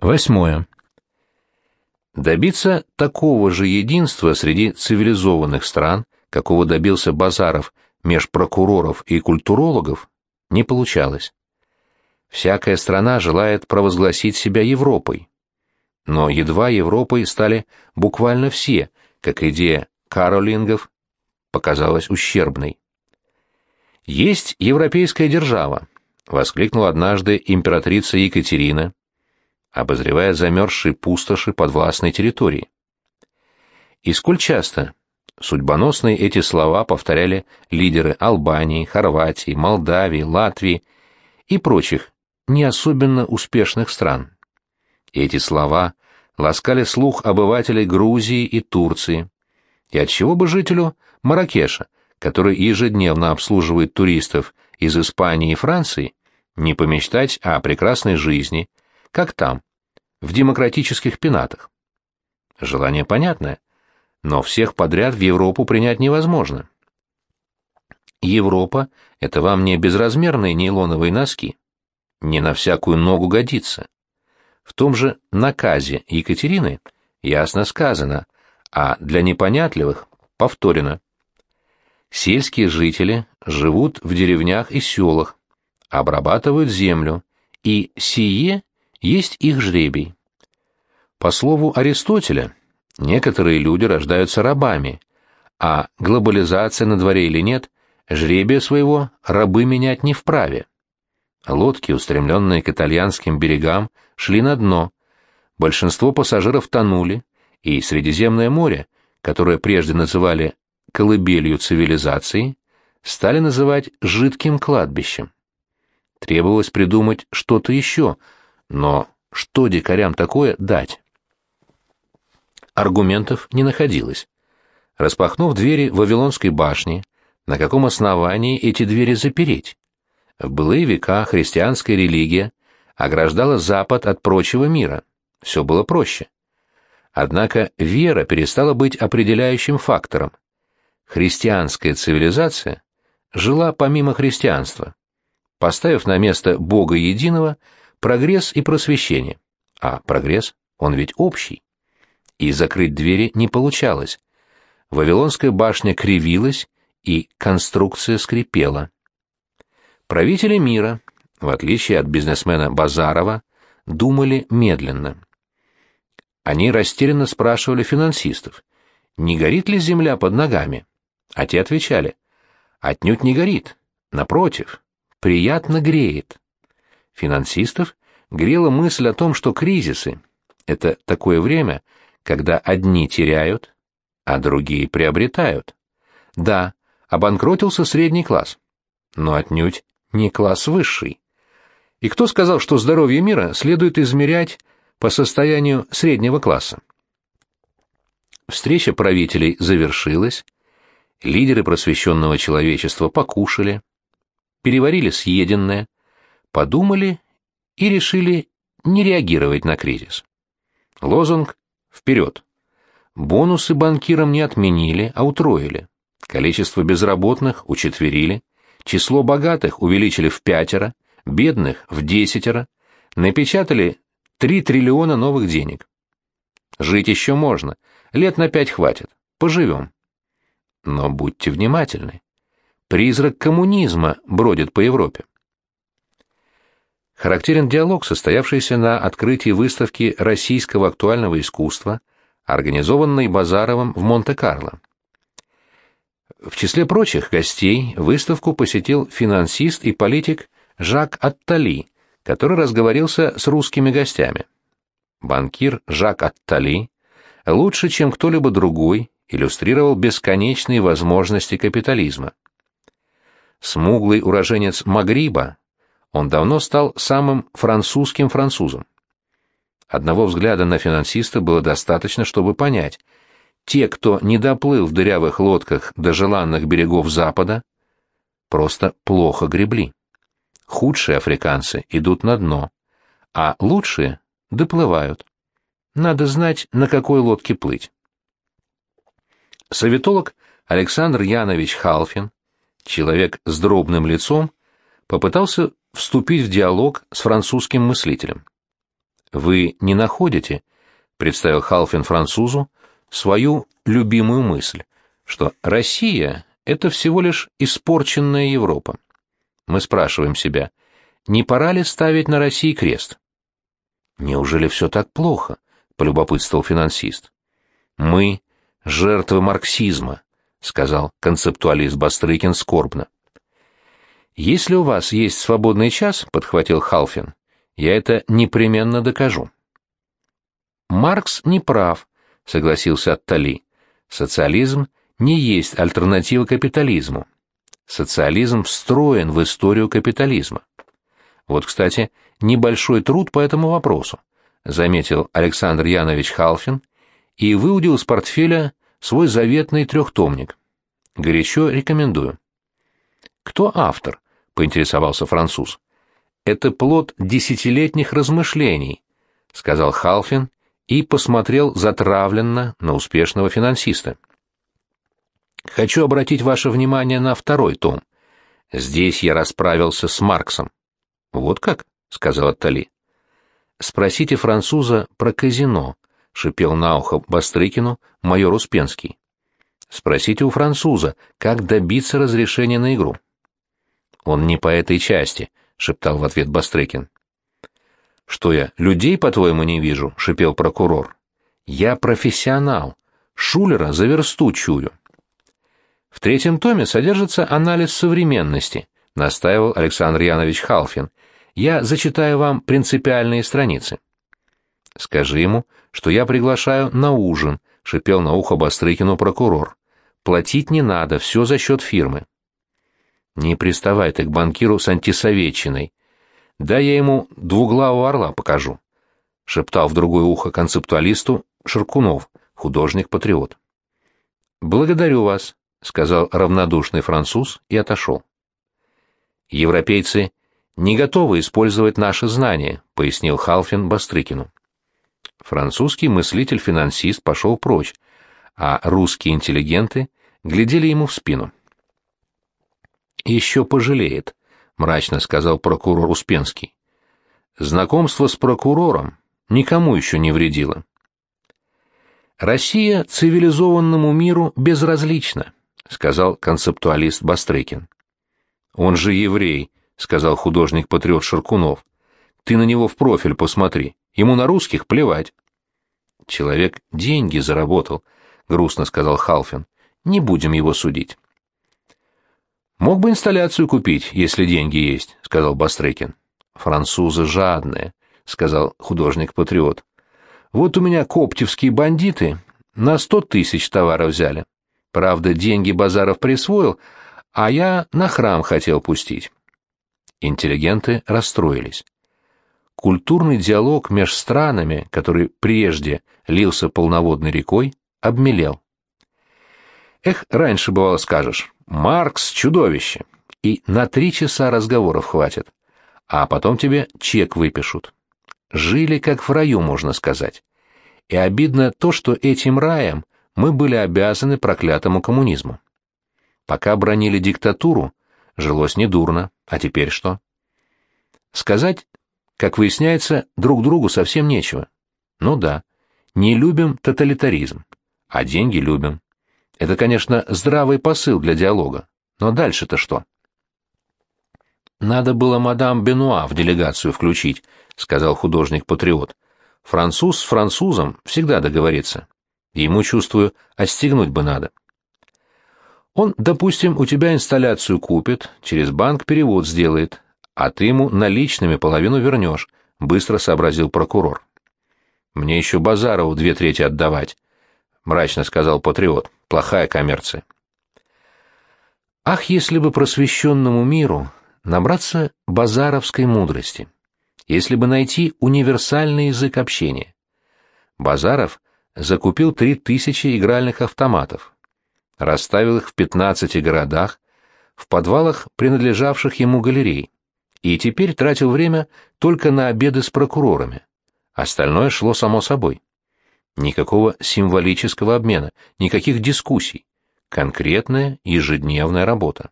Восьмое. Добиться такого же единства среди цивилизованных стран, какого добился Базаров меж прокуроров и культурологов, не получалось. Всякая страна желает провозгласить себя Европой. Но едва Европой стали буквально все, как идея каролингов показалась ущербной. «Есть европейская держава», — воскликнула однажды императрица Екатерина, обозревая замерзшие пустоши подвластной территории. И сколь часто судьбоносные эти слова повторяли лидеры Албании, Хорватии, Молдавии, Латвии и прочих не особенно успешных стран. Эти слова ласкали слух обывателей Грузии и Турции. И отчего бы жителю Маракеша, который ежедневно обслуживает туристов из Испании и Франции, не помечтать о прекрасной жизни, как там, в демократических пенатах. Желание понятное, но всех подряд в Европу принять невозможно. Европа — это вам не безразмерные нейлоновые носки. Не на всякую ногу годится. В том же наказе Екатерины ясно сказано, а для непонятливых повторено. Сельские жители живут в деревнях и селах, обрабатывают землю, и сие есть их жребий. По слову Аристотеля, некоторые люди рождаются рабами, а глобализация на дворе или нет, жребия своего рабы менять не вправе. Лодки, устремленные к итальянским берегам, шли на дно. Большинство пассажиров тонули, и Средиземное море, которое прежде называли колыбелью цивилизации, стали называть жидким кладбищем. Требовалось придумать что-то еще, но что дикарям такое дать? Аргументов не находилось. Распахнув двери Вавилонской башни, на каком основании эти двери запереть? В былые века христианская религия ограждала Запад от прочего мира. Все было проще. Однако вера перестала быть определяющим фактором. Христианская цивилизация жила помимо христианства, поставив на место Бога единого прогресс и просвещение. А прогресс, он ведь общий. И закрыть двери не получалось. Вавилонская башня кривилась, и конструкция скрипела. Правители мира, в отличие от бизнесмена Базарова, думали медленно. Они растерянно спрашивали финансистов, не горит ли земля под ногами, а те отвечали, отнюдь не горит, напротив, приятно греет. Финансистов грела мысль о том, что кризисы — это такое время, когда одни теряют, а другие приобретают. Да, обанкротился средний класс, но отнюдь не класс высший. И кто сказал, что здоровье мира следует измерять по состоянию среднего класса? Встреча правителей завершилась, лидеры просвещенного человечества покушали, переварили съеденное, подумали и решили не реагировать на кризис. Лозунг «Вперед!». Бонусы банкирам не отменили, а утроили. Количество безработных учетверили – Число богатых увеличили в пятеро, бедных — в десятеро, напечатали три триллиона новых денег. Жить еще можно, лет на пять хватит, поживем. Но будьте внимательны. Призрак коммунизма бродит по Европе. Характерен диалог, состоявшийся на открытии выставки российского актуального искусства, организованной Базаровым в Монте-Карло. В числе прочих гостей выставку посетил финансист и политик Жак Аттали, который разговорился с русскими гостями. Банкир Жак Аттали лучше, чем кто-либо другой, иллюстрировал бесконечные возможности капитализма. Смуглый уроженец Магриба, он давно стал самым французским французом. Одного взгляда на финансиста было достаточно, чтобы понять – те, кто не доплыл в дырявых лодках до желанных берегов Запада, просто плохо гребли. Худшие африканцы идут на дно, а лучшие доплывают. Надо знать, на какой лодке плыть. Советолог Александр Янович Халфин, человек с дробным лицом, попытался вступить в диалог с французским мыслителем. Вы не находите, представил Халфин французу, свою любимую мысль, что Россия — это всего лишь испорченная Европа. Мы спрашиваем себя, не пора ли ставить на России крест? Неужели все так плохо? — полюбопытствовал финансист. Мы — жертвы марксизма, — сказал концептуалист Бастрыкин скорбно. «Если у вас есть свободный час, — подхватил Халфин, — я это непременно докажу». «Маркс не прав», — согласился Аттали. «Социализм не есть альтернатива капитализму. Социализм встроен в историю капитализма». Вот, кстати, небольшой труд по этому вопросу, заметил Александр Янович Халфин и выудил из портфеля свой заветный трехтомник. Горячо рекомендую. Кто автор? Поинтересовался француз. Это плод десятилетних размышлений, сказал Халфин и посмотрел затравленно на успешного финансиста. Хочу обратить ваше внимание на второй том. Здесь я расправился с Марксом. Вот как? сказал Тали. Спросите француза про казино, шипел на ухо Бастрыкину майор Успенский. Спросите у француза, как добиться разрешения на игру. Он не по этой части, шептал в ответ Бастрыкин. Что я, людей, по-твоему, не вижу, шипел прокурор. Я профессионал. Шулера за версту чую. В третьем томе содержится анализ современности, настаивал Александр Янович Халфин. Я зачитаю вам принципиальные страницы. Скажи ему, что я приглашаю на ужин, шипел на ухо Бастрыкину прокурор. Платить не надо, все за счет фирмы. Не приставай ты к банкиру с антисоветчиной. Да я ему двуглавого орла покажу, шептал в другое ухо концептуалисту Ширкунов, художник-патриот. Благодарю вас, сказал равнодушный француз и отошел. Европейцы не готовы использовать наши знания, пояснил Халфин Бастрыкину. Французский мыслитель-финансист пошел прочь, а русские интеллигенты глядели ему в спину. «Еще пожалеет», — мрачно сказал прокурор Успенский. «Знакомство с прокурором никому еще не вредило». «Россия цивилизованному миру безразлична», — сказал концептуалист Бастрыкин. «Он же еврей», — сказал художник-патриот Шаркунов. «Ты на него в профиль посмотри, ему на русских плевать». «Человек деньги заработал», — грустно сказал Халфин. «Не будем его судить». «Мог бы инсталляцию купить, если деньги есть», — сказал Бастрыкин. «Французы жадные», — сказал художник-патриот. «Вот у меня коптевские бандиты на сто тысяч товара взяли. Правда, деньги Базаров присвоил, а я на храм хотел пустить». Интеллигенты расстроились. Культурный диалог между странами, который прежде лился полноводной рекой, обмелел. Эх, раньше бывало скажешь, Маркс — чудовище, и на три часа разговоров хватит, а потом тебе чек выпишут. Жили как в раю, можно сказать. И обидно то, что этим раем мы были обязаны проклятому коммунизму. Пока бронили диктатуру, жилось недурно, а теперь что? Сказать, как выясняется, друг другу совсем нечего. Ну да, не любим тоталитаризм, а деньги любим. Это, конечно, здравый посыл для диалога. Но дальше-то что? Надо было мадам Бенуа в делегацию включить, сказал художник-патриот. Француз с французом всегда договорится. Ему, чувствую, отстегнуть бы надо. Он, допустим, у тебя инсталляцию купит, через банк перевод сделает, а ты ему наличными половину вернешь, быстро сообразил прокурор. Мне еще Базарову две трети отдавать, мрачно сказал патриот. Плохая коммерция. Ах, если бы просвещенному миру набраться базаровской мудрости, если бы найти универсальный язык общения. Базаров закупил три тысячи игральных автоматов, расставил их в пятнадцати городах, в подвалах принадлежавших ему галерей, и теперь тратил время только на обеды с прокурорами. Остальное шло само собой. Никакого символического обмена, никаких дискуссий. Конкретная ежедневная работа.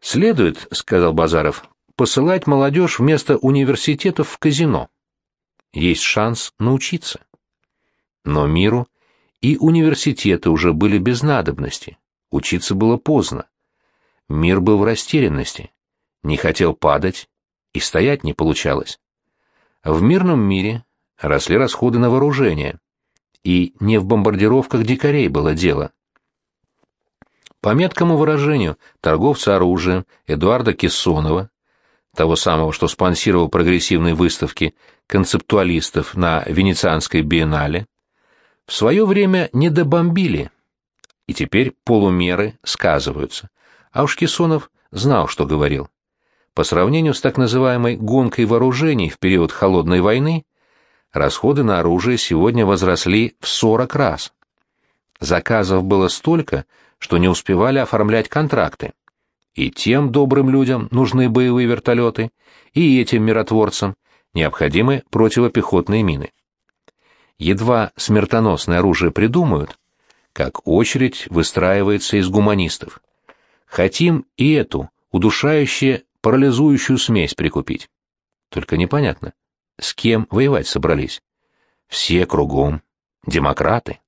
«Следует, — сказал Базаров, — посылать молодежь вместо университетов в казино. есть шанс научиться. Но миру и университеты уже были без надобности, учиться было поздно. Мир был в растерянности, не хотел падать, и стоять не получалось. В мирном мире росли расходы на вооружение, и не в бомбардировках дикарей было дело. По меткому выражению торговца оружием Эдуарда Кессонова, того самого, что спонсировал прогрессивные выставки концептуалистов на Венецианской биеннале, в свое время не добомбили, и теперь полумеры сказываются. А уж Кессонов знал, что говорил. По сравнению с так называемой «гонкой вооружений» в период Холодной войны, расходы на оружие сегодня возросли в 40 раз. Заказов было столько, что не успевали оформлять контракты. И тем добрым людям нужны боевые вертолеты, и этим миротворцам необходимы противопехотные мины. Едва смертоносное оружие придумают, как очередь выстраивается из гуманистов. Хотим и эту, удушающую, парализующую смесь прикупить. Только непонятно, с кем воевать собрались? Все кругом. Демократы.